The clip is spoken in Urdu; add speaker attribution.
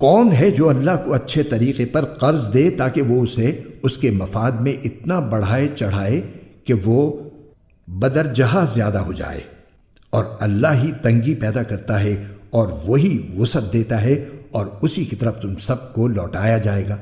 Speaker 1: کون ہے جو اللہ کو اچھے طریقے پر قرض دے تاکہ وہ اسے اس کے مفاد میں اتنا بڑھائے چڑھائے کہ وہ بدر جہاں زیادہ ہو جائے اور اللہ ہی تنگی پیدا کرتا ہے اور وہی وسعت دیتا ہے اور اسی کی طرف تم سب کو لوٹایا جائے گا۔